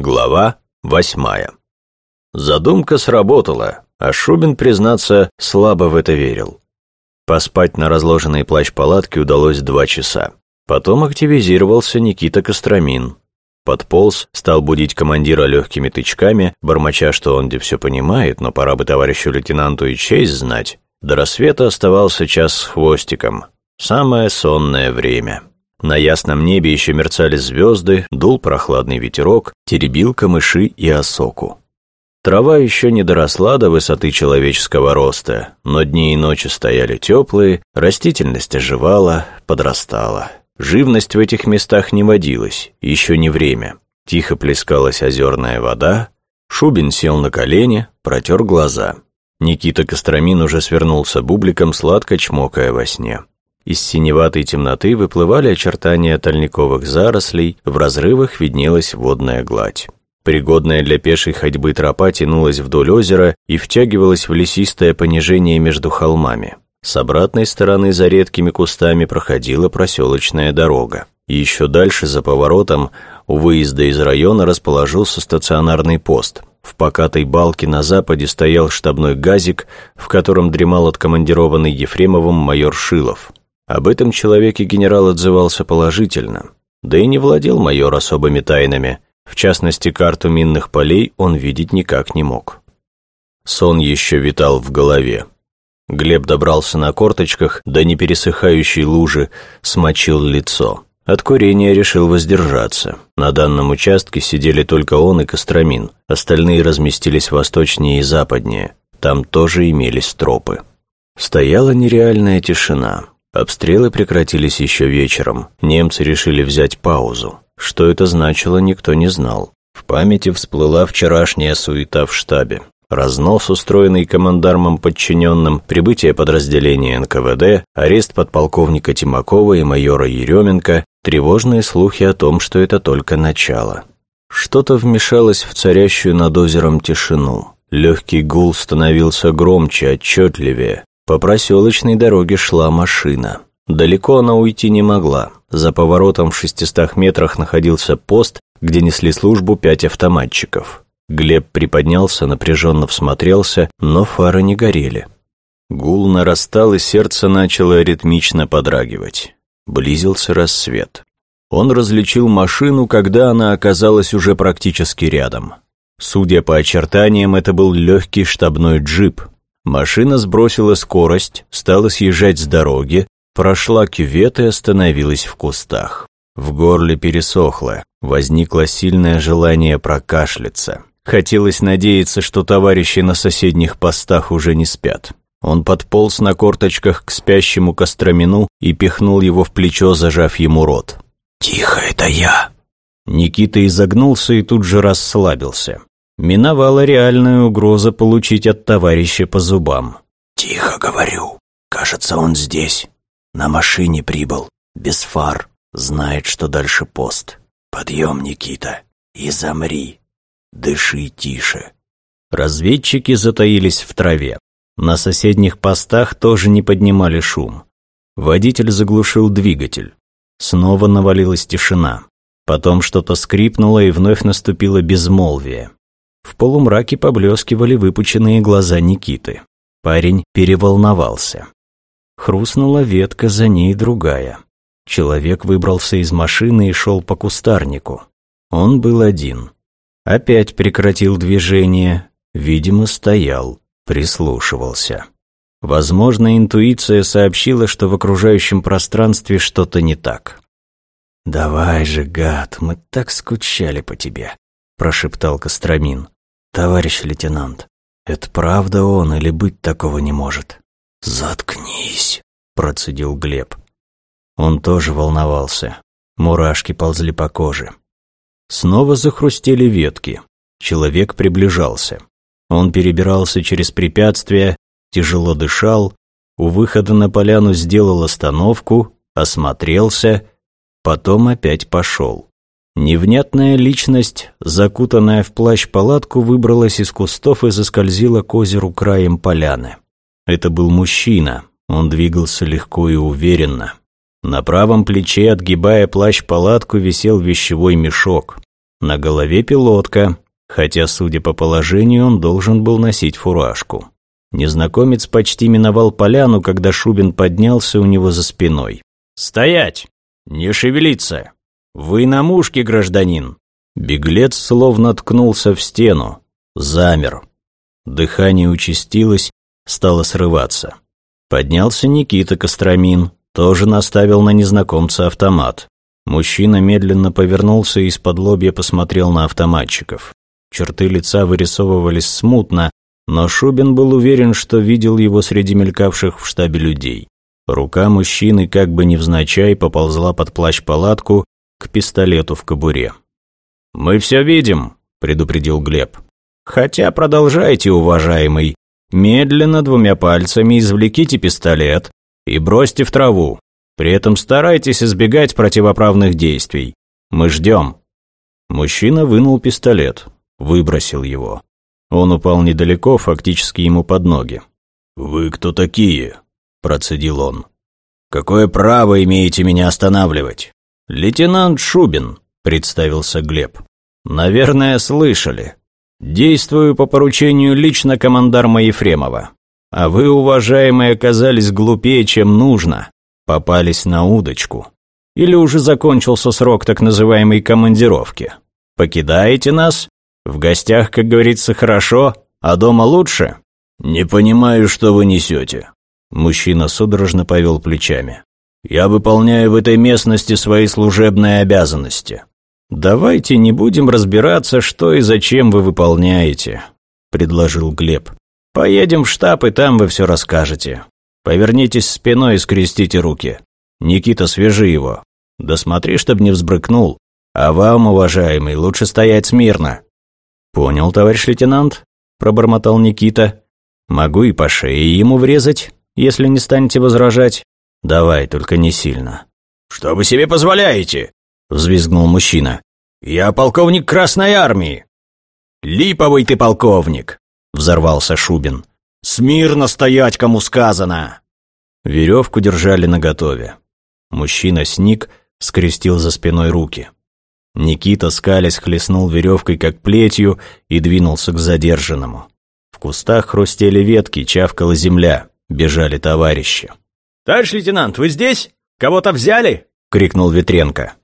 Глава восьмая. Задумка сработала, а Шубин, признаться, слабо в это верил. Поспать на разложенной плащ-палатке удалось два часа. Потом активизировался Никита Костромин. Подполз, стал будить командира легкими тычками, бормоча, что он где все понимает, но пора бы товарищу лейтенанту и честь знать. До рассвета оставался час с хвостиком. Самое сонное время. На ясном небе еще мерцали звезды, дул прохладный ветерок, теребил камыши и осоку. Трава еще не доросла до высоты человеческого роста, но дни и ночи стояли теплые, растительность оживала, подрастала. Живность в этих местах не водилась, еще не время. Тихо плескалась озерная вода, Шубин сел на колени, протер глаза. Никита Костромин уже свернулся бубликом, сладко чмокая во сне. Из синеватой темноты выплывали очертания тальниковых зарослей, в разрывах виднелась водная гладь. Пригодная для пешей ходьбы тропа тянулась вдоль озера и втягивалась в лесистое понижение между холмами. С обратной стороны за редкими кустами проходила проселочная дорога. Еще дальше, за поворотом, у выезда из района расположился стационарный пост. В покатой балке на западе стоял штабной газик, в котором дремал откомандированный Ефремовым майор Шилов. Об этом человеке генерал отзывался положительно. Да и не владел майор особыми тайнами. В частности, карту минных полей он видеть никак не мог. Сон еще витал в голове. Глеб добрался на корточках до непересыхающей лужи, смочил лицо. От курения решил воздержаться. На данном участке сидели только он и Костромин. Остальные разместились восточнее и западнее. Там тоже имелись тропы. Стояла нереальная тишина. Обстрелы прекратились еще вечером. Немцы решили взять паузу. Что это значило, никто не знал. В памяти всплыла вчерашняя суета в штабе. Разнос, устроенный командармом подчиненным, прибытие подразделения НКВД, арест подполковника Тимакова и майора Еременко, тревожные слухи о том, что это только начало. Что-то вмешалось в царящую над озером тишину. Легкий гул становился громче, отчетливее. По проселочной дороге шла машина. Далеко она уйти не могла. За поворотом в шестистах метрах находился пост, где несли службу пять автоматчиков. Глеб приподнялся, напряженно всмотрелся, но фары не горели. Гул нарастал, и сердце начало ритмично подрагивать. Близился рассвет. Он различил машину, когда она оказалась уже практически рядом. Судя по очертаниям, это был легкий штабной джип, Машина сбросила скорость, стала съезжать с дороги, прошла кювет и остановилась в кустах. В горле пересохло, возникло сильное желание прокашляться. Хотелось надеяться, что товарищи на соседних постах уже не спят. Он подполз на корточках к спящему Костромину и пихнул его в плечо, зажав ему рот. «Тихо, это я!» Никита изогнулся и тут же расслабился миновала реальная угроза получить от товарища по зубам. «Тихо, говорю. Кажется, он здесь. На машине прибыл. Без фар. Знает, что дальше пост. Подъем, Никита. И замри. Дыши тише». Разведчики затаились в траве. На соседних постах тоже не поднимали шум. Водитель заглушил двигатель. Снова навалилась тишина. Потом что-то скрипнуло, и вновь наступило безмолвие. В полумраке поблескивали выпученные глаза Никиты. Парень переволновался. Хрустнула ветка, за ней другая. Человек выбрался из машины и шел по кустарнику. Он был один. Опять прекратил движение, видимо, стоял, прислушивался. Возможно, интуиция сообщила, что в окружающем пространстве что-то не так. «Давай же, гад, мы так скучали по тебе», прошептал Костромин. «Товарищ лейтенант, это правда он или быть такого не может?» «Заткнись», — процедил Глеб. Он тоже волновался. Мурашки ползли по коже. Снова захрустели ветки. Человек приближался. Он перебирался через препятствия, тяжело дышал, у выхода на поляну сделал остановку, осмотрелся, потом опять пошел. Невнятная личность, закутанная в плащ-палатку, выбралась из кустов и заскользила к озеру краем поляны. Это был мужчина, он двигался легко и уверенно. На правом плече, отгибая плащ-палатку, висел вещевой мешок. На голове пилотка, хотя, судя по положению, он должен был носить фуражку. Незнакомец почти миновал поляну, когда Шубин поднялся у него за спиной. «Стоять! Не шевелиться! Вы на мушке, гражданин!» Беглец словно ткнулся в стену. Замер. Дыхание участилось, стало срываться. Поднялся Никита Костромин, тоже наставил на незнакомца автомат. Мужчина медленно повернулся и из-под лобья посмотрел на автоматчиков. Черты лица вырисовывались смутно, но Шубин был уверен, что видел его среди мелькавших в штабе людей. Рука мужчины как бы невзначай поползла под плащ-палатку к пистолету в кобуре. «Мы все видим», — предупредил Глеб. «Хотя продолжайте, уважаемый. Медленно двумя пальцами извлеките пистолет и бросьте в траву. При этом старайтесь избегать противоправных действий. Мы ждем». Мужчина вынул пистолет, выбросил его. Он упал недалеко, фактически ему под ноги. «Вы кто такие?» – процедил он. «Какое право имеете меня останавливать?» «Лейтенант Шубин», – представился Глеб. «Наверное, слышали. Действую по поручению лично командарма Ефремова. А вы, уважаемые, оказались глупее, чем нужно. Попались на удочку. Или уже закончился срок так называемой командировки. Покидаете нас? В гостях, как говорится, хорошо, а дома лучше? Не понимаю, что вы несете. Мужчина судорожно повел плечами. Я выполняю в этой местности свои служебные обязанности. «Давайте не будем разбираться, что и зачем вы выполняете», – предложил Глеб. «Поедем в штаб, и там вы все расскажете. Повернитесь спиной и скрестите руки. Никита, свяжи его. Да смотри, чтоб не взбрыкнул. А вам, уважаемый, лучше стоять смирно». «Понял, товарищ лейтенант», – пробормотал Никита. «Могу и по шее ему врезать, если не станете возражать. Давай, только не сильно». «Что вы себе позволяете?» взвизгнул мужчина. «Я полковник Красной Армии!» «Липовый ты полковник!» — взорвался Шубин. «Смирно стоять, кому сказано!» Веревку держали наготове. Мужчина сник, скрестил за спиной руки. Никита, скалясь, хлестнул веревкой, как плетью, и двинулся к задержанному. В кустах хрустели ветки, чавкала земля, бежали товарищи. «Товарищ лейтенант, вы здесь? Кого-то взяли?» — крикнул Ветренко.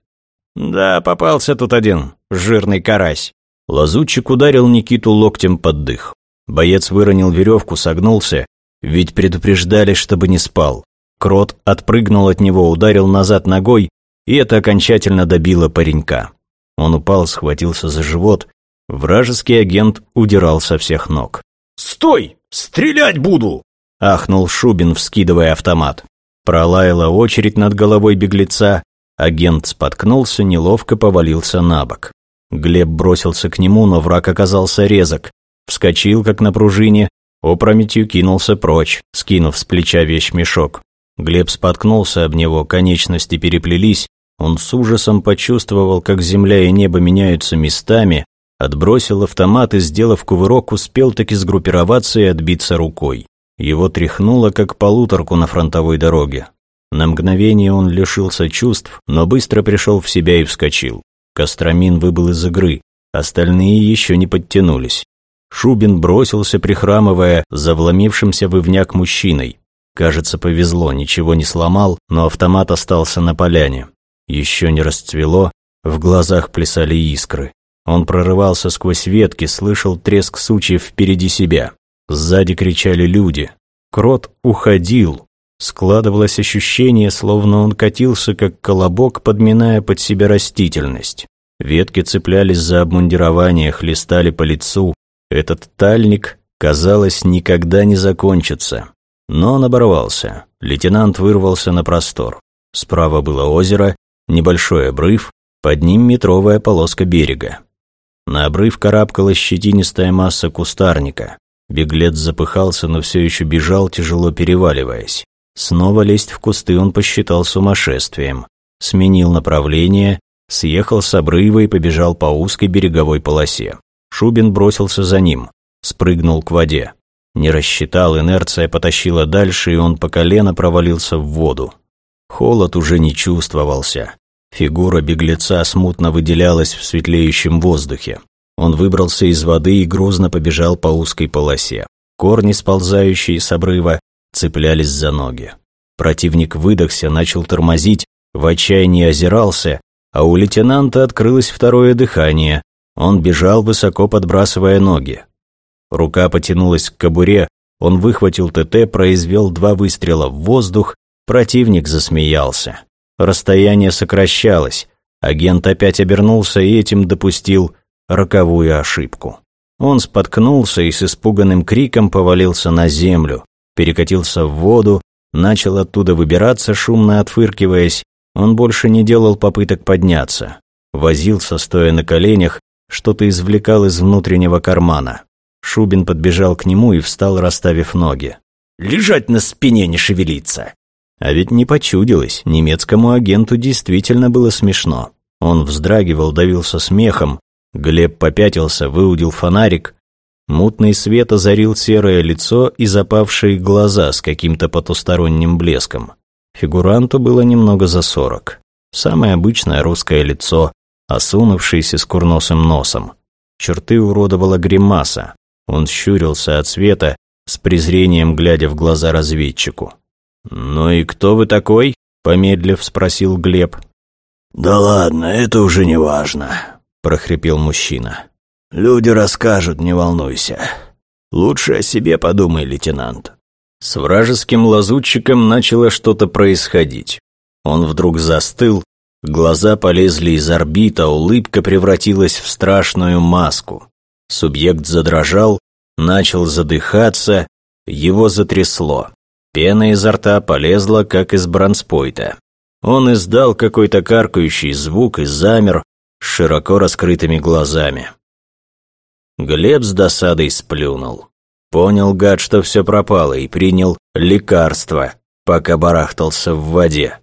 «Да, попался тут один, жирный карась». Лазутчик ударил Никиту локтем под дых. Боец выронил веревку, согнулся, ведь предупреждали, чтобы не спал. Крот отпрыгнул от него, ударил назад ногой, и это окончательно добило паренька. Он упал, схватился за живот. Вражеский агент удирал со всех ног. «Стой! Стрелять буду!» — ахнул Шубин, вскидывая автомат. Пролаяла очередь над головой беглеца, Агент споткнулся, неловко повалился на бок. Глеб бросился к нему, но враг оказался резок. Вскочил, как на пружине, опрометью кинулся прочь, скинув с плеча вещмешок. Глеб споткнулся об него, конечности переплелись. Он с ужасом почувствовал, как земля и небо меняются местами, отбросил автомат и, сделав кувырок, успел таки сгруппироваться и отбиться рукой. Его тряхнуло, как полуторку на фронтовой дороге. На мгновение он лишился чувств, но быстро пришел в себя и вскочил. Костромин выбыл из игры, остальные еще не подтянулись. Шубин бросился, прихрамывая, за вломившимся вывняк мужчиной. Кажется, повезло, ничего не сломал, но автомат остался на поляне. Еще не расцвело, в глазах плясали искры. Он прорывался сквозь ветки, слышал треск сучьев впереди себя. Сзади кричали люди. Крот уходил, Складывалось ощущение, словно он катился, как колобок, подминая под себя растительность. Ветки цеплялись за обмундирование, хлестали по лицу. Этот тальник, казалось, никогда не закончится. Но он оборвался. Лейтенант вырвался на простор. Справа было озеро, небольшой обрыв, под ним метровая полоска берега. На обрыв карабкалась щетинистая масса кустарника. Беглец запыхался, но все еще бежал, тяжело переваливаясь. Снова лезть в кусты он посчитал сумасшествием. Сменил направление, съехал с обрыва и побежал по узкой береговой полосе. Шубин бросился за ним, спрыгнул к воде. Не рассчитал, инерция потащила дальше, и он по колено провалился в воду. Холод уже не чувствовался. Фигура беглеца смутно выделялась в светлеющем воздухе. Он выбрался из воды и грузно побежал по узкой полосе. Корни, сползающие с обрыва, цеплялись за ноги. Противник выдохся, начал тормозить, в отчаянии озирался, а у лейтенанта открылось второе дыхание. Он бежал, высоко подбрасывая ноги. Рука потянулась к кобуре, он выхватил ТТ, произвел два выстрела в воздух, противник засмеялся. Расстояние сокращалось, агент опять обернулся и этим допустил роковую ошибку. Он споткнулся и с испуганным криком повалился на землю, перекатился в воду, начал оттуда выбираться, шумно отфыркиваясь. Он больше не делал попыток подняться. Возился, стоя на коленях, что-то извлекал из внутреннего кармана. Шубин подбежал к нему и встал, расставив ноги. «Лежать на спине, не шевелиться!» А ведь не почудилось, немецкому агенту действительно было смешно. Он вздрагивал, давился смехом. Глеб попятился, выудил фонарик. Мутный свет озарил серое лицо и запавшие глаза с каким-то потусторонним блеском. Фигуранту было немного за сорок. Самое обычное русское лицо, осунувшееся с курносым носом. Черты уродовала гримаса, он щурился от света, с презрением глядя в глаза разведчику. «Ну и кто вы такой?» — помедлив спросил Глеб. «Да ладно, это уже не важно», — прохрипел мужчина. «Люди расскажут, не волнуйся. Лучше о себе подумай, лейтенант». С вражеским лазутчиком начало что-то происходить. Он вдруг застыл, глаза полезли из орбита, улыбка превратилась в страшную маску. Субъект задрожал, начал задыхаться, его затрясло. Пена изо рта полезла, как из бронспойта. Он издал какой-то каркающий звук и замер с широко раскрытыми глазами. Глеб с досадой сплюнул. Понял гад, что все пропало, и принял лекарство, пока барахтался в воде.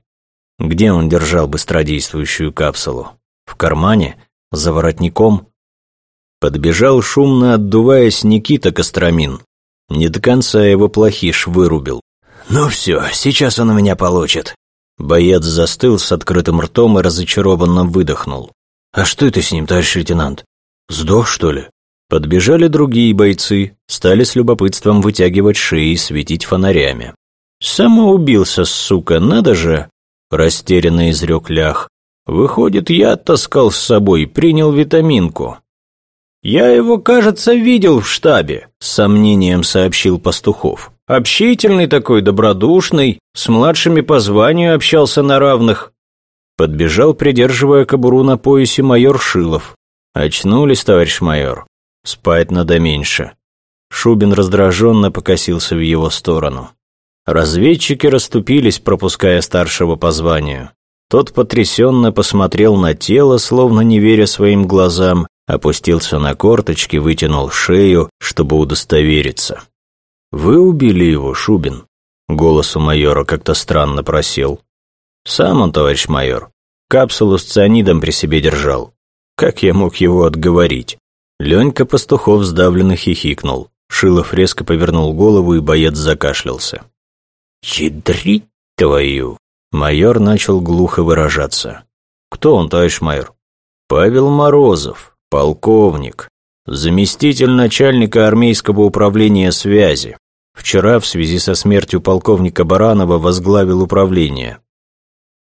Где он держал быстродействующую капсулу? В кармане? За воротником? Подбежал шумно, отдуваясь Никита Костромин. Не до конца его плохиш вырубил. «Ну все, сейчас он у меня получит». Боец застыл с открытым ртом и разочарованно выдохнул. «А что это с ним, товарищ лейтенант? Сдох, что ли?» Подбежали другие бойцы, стали с любопытством вытягивать шеи и светить фонарями. «Самоубился, сука, надо же!» Растерянно изрек лях. «Выходит, я таскал с собой, принял витаминку. «Я его, кажется, видел в штабе», – с сомнением сообщил Пастухов. «Общительный такой, добродушный, с младшими по званию общался на равных». Подбежал, придерживая кобуру на поясе, майор Шилов. «Очнулись, товарищ майор. Спать надо меньше». Шубин раздраженно покосился в его сторону. Разведчики расступились, пропуская старшего по званию. Тот потрясенно посмотрел на тело, словно не веря своим глазам, опустился на корточки, вытянул шею, чтобы удостовериться. «Вы убили его, Шубин?» Голос у майора как-то странно просел. «Сам он, товарищ майор. Капсулу с цианидом при себе держал. Как я мог его отговорить?» Ленька Пастухов сдавленно хихикнул. Шилов резко повернул голову, и боец закашлялся. «Ядрить твою!» Майор начал глухо выражаться. «Кто он, товарищ майор?» «Павел Морозов, Полковник. Заместитель начальника армейского управления связи. Вчера в связи со смертью полковника Баранова возглавил управление.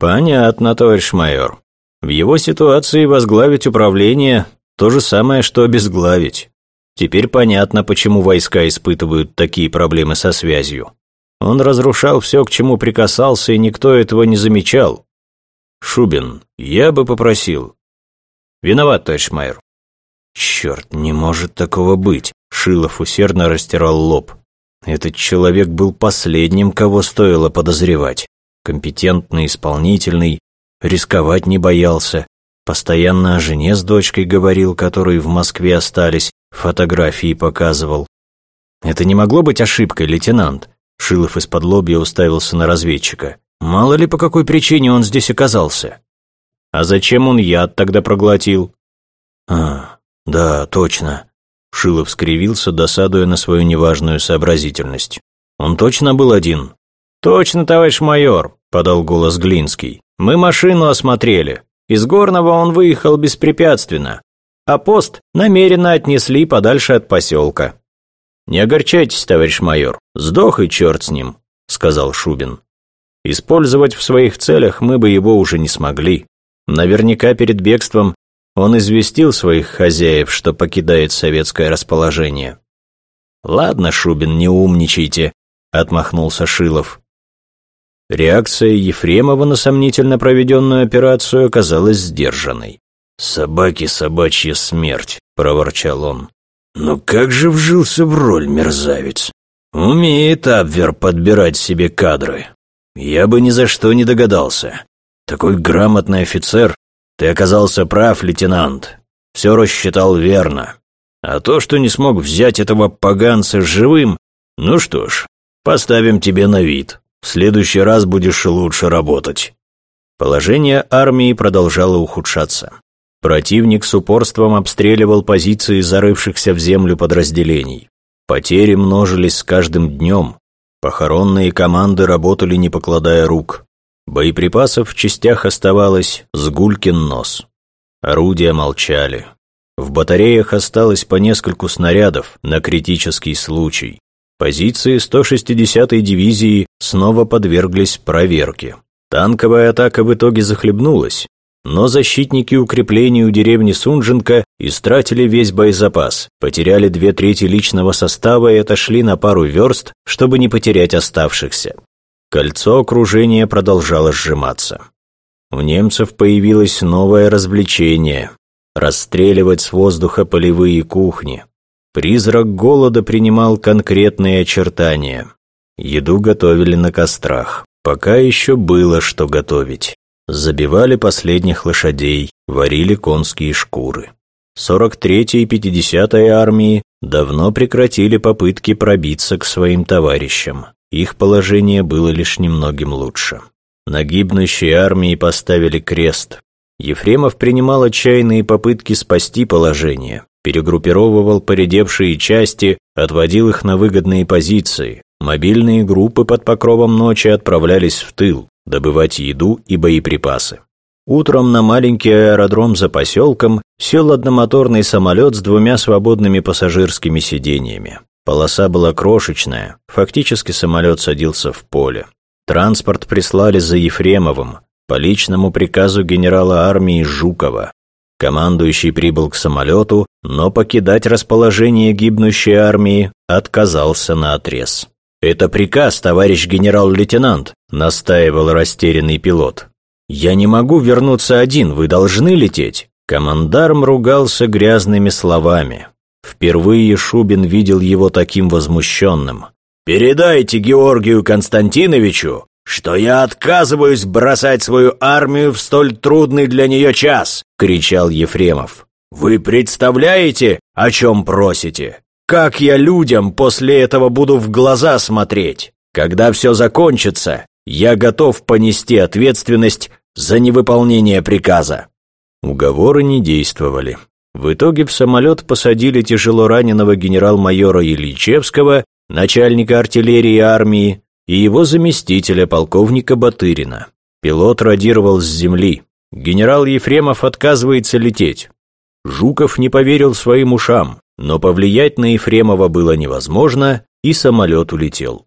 Понятно, товарищ майор. В его ситуации возглавить управление – то же самое, что обезглавить. Теперь понятно, почему войска испытывают такие проблемы со связью. Он разрушал все, к чему прикасался, и никто этого не замечал. Шубин, я бы попросил. Виноват, товарищ майор. Черт, не может такого быть. Шилов усердно растирал лоб. Этот человек был последним, кого стоило подозревать. Компетентный, исполнительный, рисковать не боялся. Постоянно о жене с дочкой говорил, которые в Москве остались, фотографии показывал. Это не могло быть ошибкой, лейтенант. Шилов из-под лобья уставился на разведчика. Мало ли по какой причине он здесь оказался. А зачем он яд тогда проглотил? А, «Да, точно». Шилов скривился, досадуя на свою неважную сообразительность. «Он точно был один?» «Точно, товарищ майор», — подал голос Глинский. Мы машину осмотрели. Из Горного он выехал беспрепятственно, а пост намеренно отнесли подальше от поселка. «Не огорчайтесь, товарищ майор, сдох и черт с ним», — сказал Шубин. «Использовать в своих целях мы бы его уже не смогли. Наверняка перед бегством он известил своих хозяев, что покидает советское расположение». «Ладно, Шубин, не умничайте», — отмахнулся Шилов. Реакция Ефремова на сомнительно проведенную операцию оказалась сдержанной. «Собаки собачья смерть», — проворчал он. «Но как же вжился в роль мерзавец? Умеет Абвер подбирать себе кадры. Я бы ни за что не догадался. Такой грамотный офицер. Ты оказался прав, лейтенант. Все рассчитал верно. А то, что не смог взять этого поганца живым, ну что ж, поставим тебе на вид». В следующий раз будешь лучше работать». Положение армии продолжало ухудшаться. Противник с упорством обстреливал позиции зарывшихся в землю подразделений. Потери множились с каждым днем. Похоронные команды работали не покладая рук. Боеприпасов в частях оставалось с гулькин нос. Орудия молчали. В батареях осталось по нескольку снарядов на критический случай. Позиции 160-й дивизии снова подверглись проверке. Танковая атака в итоге захлебнулась, но защитники укреплений у деревни Сунженко истратили весь боезапас, потеряли две трети личного состава и отошли на пару верст, чтобы не потерять оставшихся. Кольцо окружения продолжало сжиматься. У немцев появилось новое развлечение – расстреливать с воздуха полевые кухни. Призрак голода принимал конкретные очертания. Еду готовили на кострах. Пока еще было что готовить. Забивали последних лошадей, варили конские шкуры. 43-я и 50-я армии давно прекратили попытки пробиться к своим товарищам. Их положение было лишь немногим лучше. На гибнущей армии поставили крест. Ефремов принимал отчаянные попытки спасти положение перегруппировывал поредевшие части, отводил их на выгодные позиции. Мобильные группы под покровом ночи отправлялись в тыл, добывать еду и боеприпасы. Утром на маленький аэродром за поселком сел одномоторный самолет с двумя свободными пассажирскими сиденьями. Полоса была крошечная, фактически самолет садился в поле. Транспорт прислали за Ефремовым, по личному приказу генерала армии Жукова. Командующий прибыл к самолету, но покидать расположение гибнущей армии отказался на отрез. «Это приказ, товарищ генерал-лейтенант», — настаивал растерянный пилот. «Я не могу вернуться один, вы должны лететь». Командарм ругался грязными словами. Впервые Шубин видел его таким возмущенным. «Передайте Георгию Константиновичу, что я отказываюсь бросать свою армию в столь трудный для нее час!» — кричал Ефремов. «Вы представляете, о чем просите? Как я людям после этого буду в глаза смотреть? Когда все закончится, я готов понести ответственность за невыполнение приказа». Уговоры не действовали. В итоге в самолет посадили тяжело раненого генерал-майора Ильичевского, начальника артиллерии армии, и его заместителя, полковника Батырина. Пилот радировал с земли. Генерал Ефремов отказывается лететь. Жуков не поверил своим ушам, но повлиять на Ефремова было невозможно, и самолет улетел.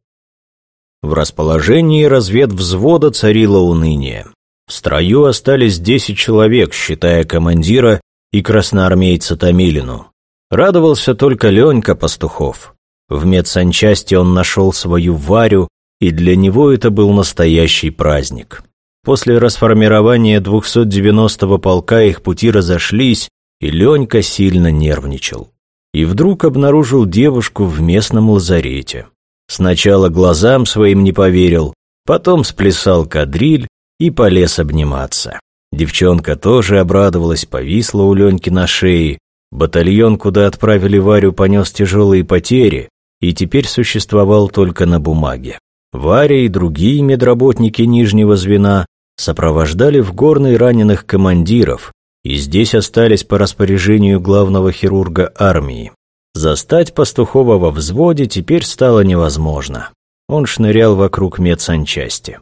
В расположении разведвзвода царило уныние. В строю остались десять человек, считая командира и красноармейца Томилину. Радовался только Ленька Пастухов. В медсанчасти он нашел свою Варю и для него это был настоящий праздник. После расформирования 290-го полка их пути разошлись, и Ленька сильно нервничал. И вдруг обнаружил девушку в местном лазарете. Сначала глазам своим не поверил, потом сплясал кадриль и полез обниматься. Девчонка тоже обрадовалась, повисла у Леньки на шее. Батальон, куда отправили Варю, понес тяжелые потери и теперь существовал только на бумаге. Варя и другие медработники нижнего звена сопровождали в горный раненых командиров и здесь остались по распоряжению главного хирурга армии. Застать Пастухова во взводе теперь стало невозможно. Он шнырял вокруг медсанчасти.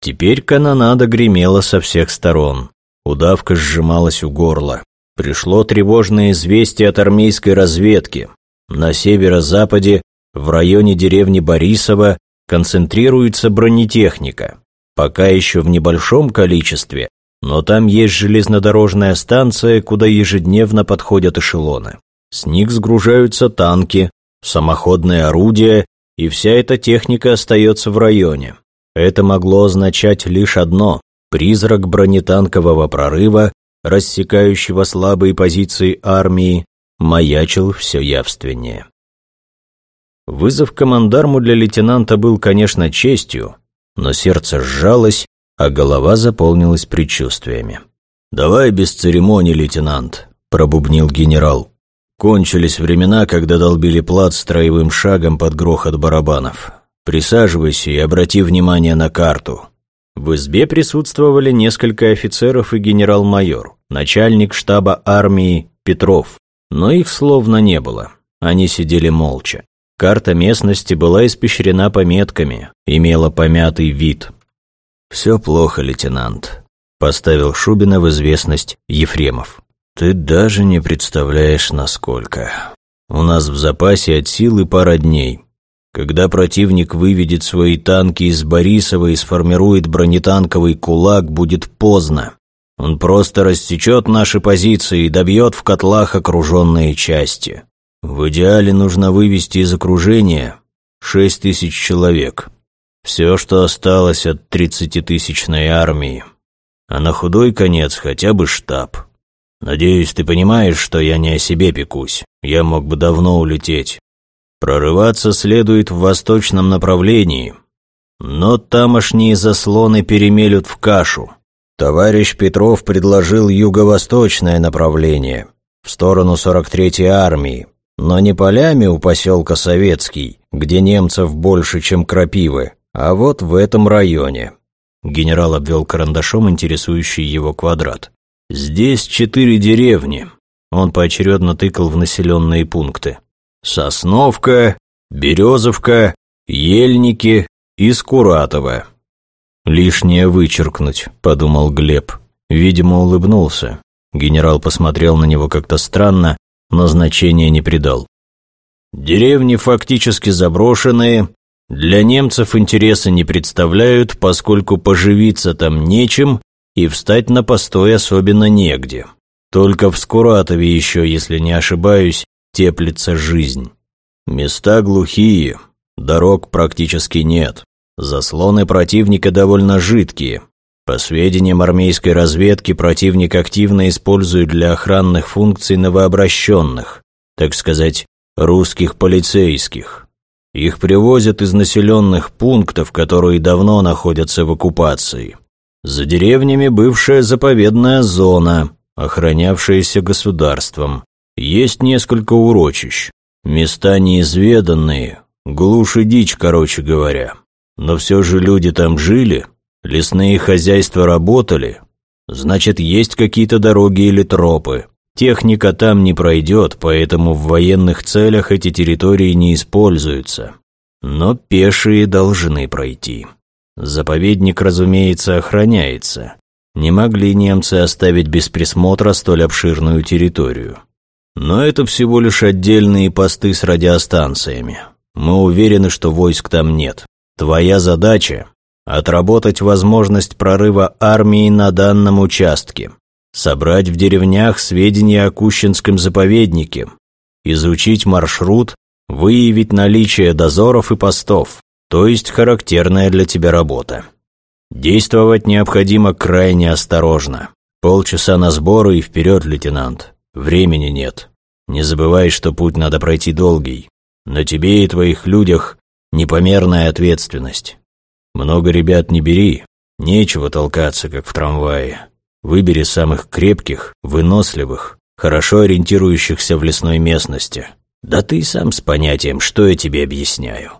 Теперь канонада гремела со всех сторон. Удавка сжималась у горла. Пришло тревожное известие от армейской разведки. На северо-западе, в районе деревни Борисова, концентрируется бронетехника. Пока еще в небольшом количестве, но там есть железнодорожная станция, куда ежедневно подходят эшелоны. С них сгружаются танки, самоходные орудия, и вся эта техника остается в районе. Это могло означать лишь одно – призрак бронетанкового прорыва, рассекающего слабые позиции армии, маячил все явственнее. Вызов командарму для лейтенанта был, конечно, честью, но сердце сжалось, а голова заполнилась предчувствиями. «Давай без церемоний, лейтенант», – пробубнил генерал. Кончились времена, когда долбили плац строевым шагом под грохот барабанов. Присаживайся и обрати внимание на карту. В избе присутствовали несколько офицеров и генерал-майор, начальник штаба армии Петров, но их словно не было. Они сидели молча. Карта местности была испещрена пометками, имела помятый вид. «Все плохо, лейтенант», – поставил Шубина в известность Ефремов. «Ты даже не представляешь, насколько. У нас в запасе от силы пара дней. Когда противник выведет свои танки из Борисова и сформирует бронетанковый кулак, будет поздно. Он просто рассечет наши позиции и добьет в котлах окруженные части. В идеале нужно вывести из окружения шесть тысяч человек. Все, что осталось от тридцатитысячной армии. А на худой конец хотя бы штаб. Надеюсь, ты понимаешь, что я не о себе пекусь. Я мог бы давно улететь. Прорываться следует в восточном направлении. Но тамошние заслоны перемелют в кашу. Товарищ Петров предложил юго-восточное направление, в сторону 43-й армии, но не полями у поселка Советский, где немцев больше, чем крапивы, а вот в этом районе. Генерал обвел карандашом интересующий его квадрат. Здесь четыре деревни. Он поочередно тыкал в населенные пункты. Сосновка, Березовка, Ельники и Скуратово. «Лишнее вычеркнуть», — подумал Глеб. Видимо, улыбнулся. Генерал посмотрел на него как-то странно, но значения не придал. Деревни фактически заброшенные, для немцев интереса не представляют, поскольку поживиться там нечем и встать на постой особенно негде. Только в Скуратове еще, если не ошибаюсь, теплится жизнь. Места глухие, дорог практически нет. Заслоны противника довольно жидкие. По сведениям армейской разведки, противник активно использует для охранных функций новообращенных, так сказать, русских полицейских. Их привозят из населенных пунктов, которые давно находятся в оккупации. За деревнями бывшая заповедная зона, охранявшаяся государством. Есть несколько урочищ. Места неизведанные, глушь и дичь, короче говоря. Но все же люди там жили, лесные хозяйства работали. Значит, есть какие-то дороги или тропы. Техника там не пройдет, поэтому в военных целях эти территории не используются. Но пешие должны пройти. Заповедник, разумеется, охраняется. Не могли немцы оставить без присмотра столь обширную территорию. Но это всего лишь отдельные посты с радиостанциями. Мы уверены, что войск там нет. Твоя задача – отработать возможность прорыва армии на данном участке, собрать в деревнях сведения о Кущинском заповеднике, изучить маршрут, выявить наличие дозоров и постов, то есть характерная для тебя работа. Действовать необходимо крайне осторожно. Полчаса на сборы и вперед, лейтенант. Времени нет. Не забывай, что путь надо пройти долгий. На тебе и твоих людях непомерная ответственность. Много ребят не бери, нечего толкаться, как в трамвае. Выбери самых крепких, выносливых, хорошо ориентирующихся в лесной местности. Да ты сам с понятием, что я тебе объясняю.